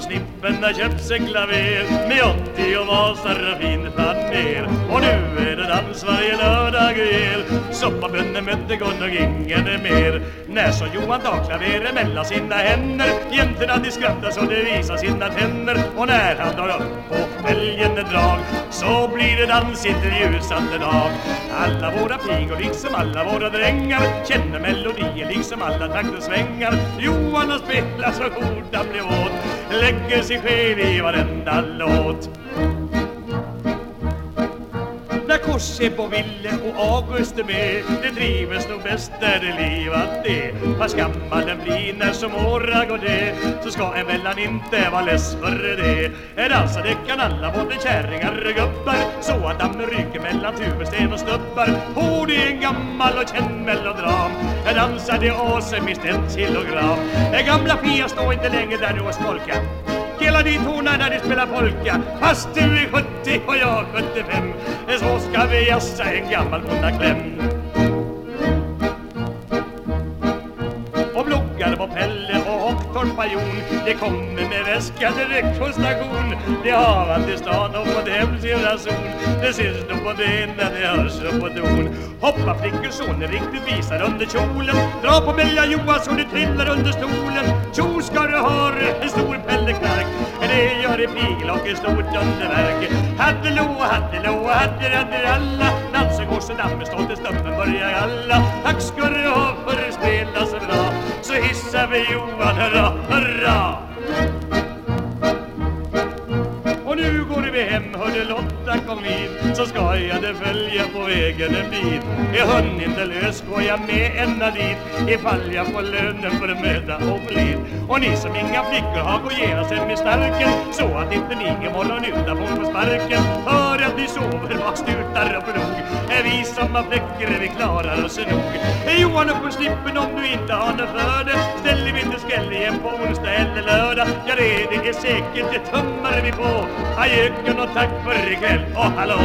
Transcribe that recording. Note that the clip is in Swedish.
snippen har köpt sig klaver med 80 och Vasa och fin. Och nu är dans varje lördag och el. Soppabönnen mötte Gunn och ingen mer. När så Johan tar klaveret mellan sina händer? Jäntorna de skrattar så de visar sina tänder. Och när han drar upp på väljande drag Så blir det dans inte ljusande dag. Alla våra pigor liksom alla våra drängar Känner melodier liksom alla traktens svängar. Johan har spelat så fort han blev åt Lägger sig själv i varenda låt. Där Korseb och Ville och August är med. Det trivs nog bäst där det livat är Fast gammal den blir när som åra går det. Så ska en väl han inte vara less för det. Är dansa det kan alla både kärringar och gubbar. Så att dammen ryker mellan tubersten och stubbar. På det är en gammal och känd melodram. Är dansar det åser minst en kilogram Den gamla Pia står inte längre där nu och skolkar Hela din tona när de spelar polka. Fast du är 70 och jag 75 så ska vi jassa en gammal bondakläm. Och bloggar på Pelle och Hocktorpa Jon Det kommer med väska direkt från station Det har varit i stan och fått hem sin rason. Det syns nog på benen, det hörs på don Hoppa flickor så ni riktigt visar under kjolen. Dra på Belja Johansson, det trillar under stolen. Tjo ska du ha en stor Pelle! Det gör och ett stort underverk Hattelo, hattelo, hadder, Dansen går så dammen står till börjar alla Tack ska du ha för att spela så bra. Så hissar vi Johan, hurra, hurra. Och nu går vi hem, hörde Lotta kom hit Så ska jag det följa på vägen en bit. E, är hon inte lös går jag med ända dit Ifall jag får lönen för möda och flit. Och ni som inga flickor har, gå genast hem i starken Så att inte ni imorgon utan får på sparken. Hör att ni sover bak stutar och plog Är vi som har fläckar, vi klarar oss nog. E, Johan upp på slippen om du inte har något för det. Ställer vi inte skäll igen på onsdag eller lördag Ja det, det är säkert, det tummar vi på. Adjöken och tack för ikväll och hallå